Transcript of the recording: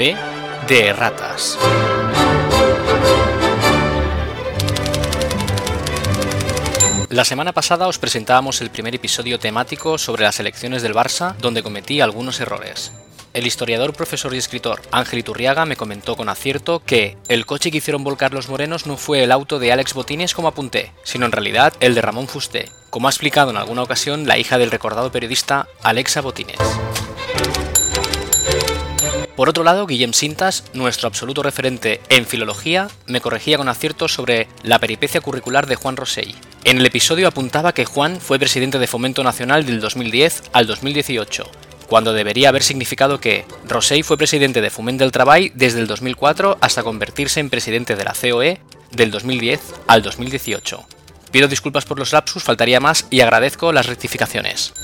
De ratas. La semana pasada os presentábamos el primer episodio temático sobre las elecciones del Barça, donde cometí algunos errores. El historiador, profesor y escritor Ángel Iturriaga me comentó con acierto que el coche que hicieron volcar los morenos no fue el auto de Alex Botines como apunté, sino en realidad el de Ramón Fusté, como ha explicado en alguna ocasión la hija del recordado periodista Alexa Botines. Por otro lado, Guillem Sintas, nuestro absoluto referente en filología, me corregía con acierto sobre la peripecia curricular de Juan Rosell. En el episodio apuntaba que Juan fue presidente de Fomento Nacional del 2010 al 2018, cuando debería haber significado que Rosell fue presidente de Fomento del Trabajo desde el 2004 hasta convertirse en presidente de la COE del 2010 al 2018. Pido disculpas por los lapsus, faltaría más y agradezco las rectificaciones.